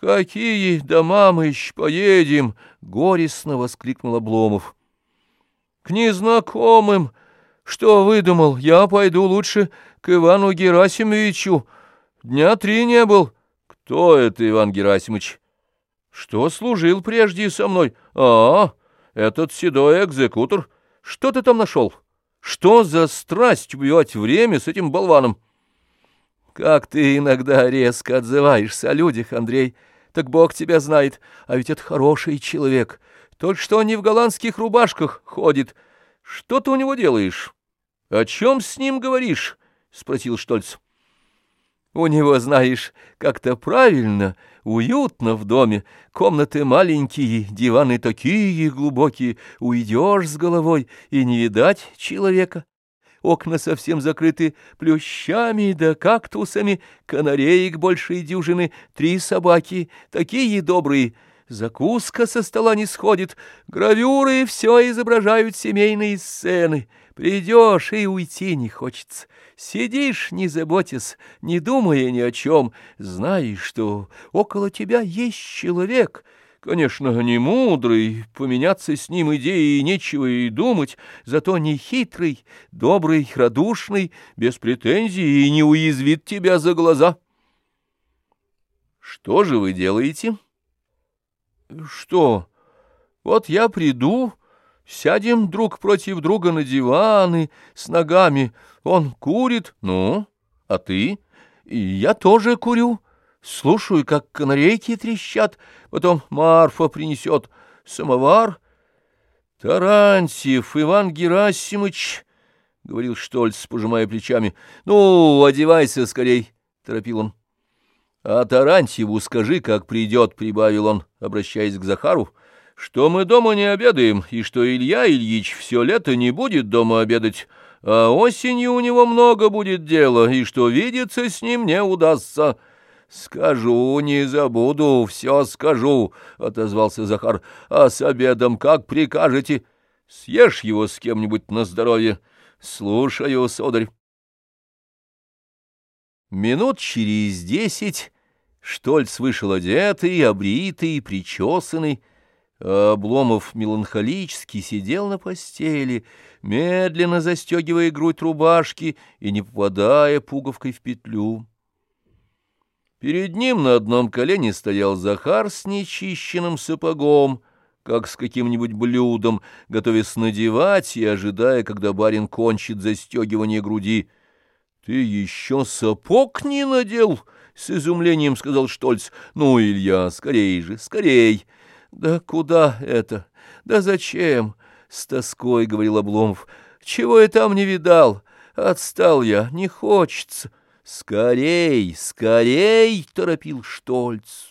какие дома мы еще поедем? — горестно воскликнул Обломов. — К незнакомым. Что выдумал? Я пойду лучше к Ивану Герасимовичу. Дня три не был. Кто это Иван Герасимович? Что служил прежде со мной? А, этот седой экзекутор. Что ты там нашел? Что за страсть убивать время с этим болваном? Как ты иногда резко отзываешься о людях, Андрей. Так Бог тебя знает, а ведь это хороший человек. Только что не в голландских рубашках ходит. Что ты у него делаешь? О чем с ним говоришь? — спросил Штольц. У него, знаешь, как-то правильно, уютно в доме, комнаты маленькие, диваны такие глубокие, уйдешь с головой и не видать человека. Окна совсем закрыты плющами да кактусами, канареек большей дюжины, три собаки, такие добрые. Закуска со стола не сходит, гравюры все изображают семейные сцены. Придешь и уйти не хочется. Сидишь, не заботясь, не думая ни о чем, знаешь, что около тебя есть человек. Конечно, не мудрый, поменяться с ним идеей нечего и думать, зато не хитрый, добрый, радушный, без претензий и не уязвит тебя за глаза. Что же вы делаете? Что? Вот я приду Сядем друг против друга на диваны с ногами. Он курит, ну, а ты? И я тоже курю. Слушаю, как канарейки трещат. Потом Марфа принесет самовар. Тарантьев Иван Герасимович, — говорил Штольц, пожимая плечами. — Ну, одевайся скорей, — торопил он. — А Тарантьеву скажи, как придет, — прибавил он, обращаясь к Захару что мы дома не обедаем, и что Илья Ильич все лето не будет дома обедать, а осенью у него много будет дела, и что видеться с ним не удастся. — Скажу, не забуду, все скажу, — отозвался Захар. — А с обедом как прикажете? Съешь его с кем-нибудь на здоровье. Слушаю, сударь. Минут через десять Штольц вышел одетый, обритый, причесанный, Обломов меланхолически сидел на постели, медленно застегивая грудь рубашки и не попадая пуговкой в петлю. Перед ним на одном колене стоял Захар с нечищенным сапогом, как с каким-нибудь блюдом, готовясь надевать и ожидая, когда барин кончит застегивание груди. — Ты еще сапог не надел? — с изумлением сказал Штольц. — Ну, Илья, скорей же, скорей! — «Да куда это? Да зачем?» — с тоской говорил Обломов. «Чего я там не видал? Отстал я, не хочется». «Скорей, скорей!» — торопил Штольц.